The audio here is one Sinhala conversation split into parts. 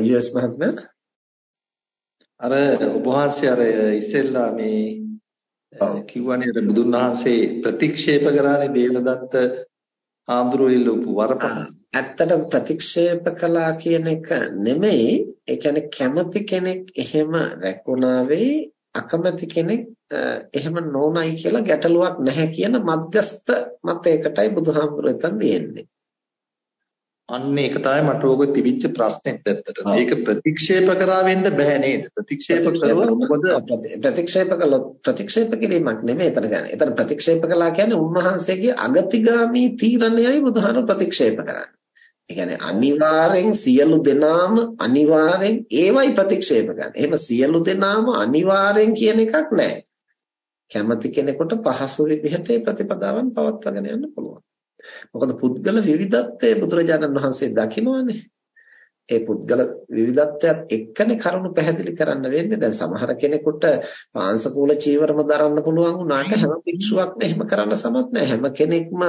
යුඑස් මහත්මයා අර ඔබ වහන්සේ අර ඉස්සෙල්ලා මේ කිව්වනේ අර බුදුන් වහන්සේ ප්‍රතික්ෂේප කරානේ දේවදත්ත ආම්දුරෝ ඉල්ලපු වරපහ. ඇත්තට ප්‍රතික්ෂේප කළා කියන එක නෙමෙයි ඒ කියන්නේ කැමති කෙනෙක් එහෙම රැකුණා වෙයි අකමැති කෙනෙක් එහෙම නොනයි කියලා ගැටලුවක් නැහැ කියන මධ්‍යස්ත මතයකටයි බුදුහාමුදුරුවෝ එතන දෙන්නේ. අන්න ඒක තමයි මට ඕක තිබිච්ච ප්‍රශ්නේ පැත්තට. මේක ප්‍රතික්ෂේප කරා වෙන්න බෑ නේද? ප්‍රතික්ෂේප කරුවොත් මොකද ප්‍රතික්ෂේප කළොත් ප්‍රතික්ෂේප කිරීමක් නෙමෙයි එතන ගන්න. එතන ප්‍රතික්ෂේප කළා කියන්නේ උන්වහන්සේගේ අගතිගාමී තීරණයයි බුදුහාම ප්‍රතික්ෂේප කරන්නේ. ඒ කියන්නේ අනිවාර්යෙන් සියලු දෙනාම අනිවාර්යෙන් ඒවයි ප්‍රතික්ෂේප කරන්නේ. එහෙම සියලු දෙනාම අනිවාර්යෙන් කියන එකක් නැහැ. කැමති කෙනෙකුට පහසු විදිහට මේ ප්‍රතිපදාවන් පවත්වාගෙන යන්න පුළුවන්. මොකද පුද්ගල විවිධත්වය බුදුරජාණන් වහන්සේ දකිනවනේ. ඒ පුද්ගල විවිධත්වයත් එක්කනේ කරුණු පැහැදිලි කරන්න වෙන්නේ. දැන් සමහර කෙනෙකුට පාංශකූල චීවරම දරන්න පුළුවන් වුණාට හැම භික්ෂුවක්ම එහෙම කරන්න සමත් නැහැ. හැම කෙනෙක්ම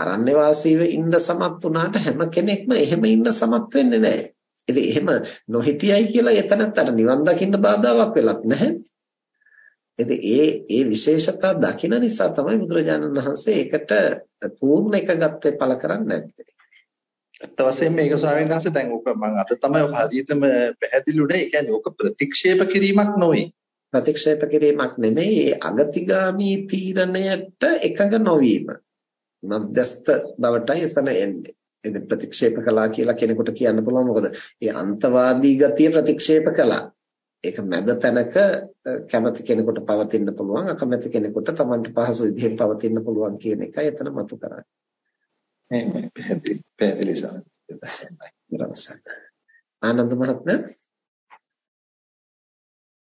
අරණ්‍ය වාසීව ඉන්න සමත් වුණාට හැම කෙනෙක්ම එහෙම ඉන්න සමත් වෙන්නේ නැහැ. ඉතින් එහෙම නොහිටියයි කියලා එතනත් අර නිවන් දකින්න බාධාවක් වෙලත් නැහැ. ඉතින් ඒ ඒ විශේෂතා දකින නිසා තමයි බුදුරජාණන් වහන්සේ ඒකට පූර්ණ එකගත්වේ පළ කරන්නේ නැත්තේ. අත්ත වශයෙන්ම මේක ස්වාමීන් වහන්සේ දැන් ඔක මම අද තමයි හරියටම පැහැදිලිුනේ. ඒ කියන්නේ ඔක ප්‍රතික්ෂේප කිරීමක් නොවේ. ප්‍රතික්ෂේප කිරීමක් නෙමෙයි ඒ අගතිගාමී තීරණයට එකඟ නොවීම. මධ්‍යස්ත බවටයි එතන එන්නේ. ඉතින් ප්‍රතික්ෂේප කළා කියලා කෙනෙකුට කියන්න පුළුවන් මොකද ඒ අන්තවාදී ගතිය ප්‍රතික්ෂේප කළා. ඒක මැද තැනක කැමති කෙනෙකුට පවතින්න පුළුවන් අකමැති කෙනෙකුට Tamanට පහසු විදිහෙන් පවතින්න පුළුවන් කියන එකයි එතන මතු කරන්නේ. එහෙමයි පැහැදිලි පැහැදිලි සමහරවිට. ආනන්ද මහත්මයා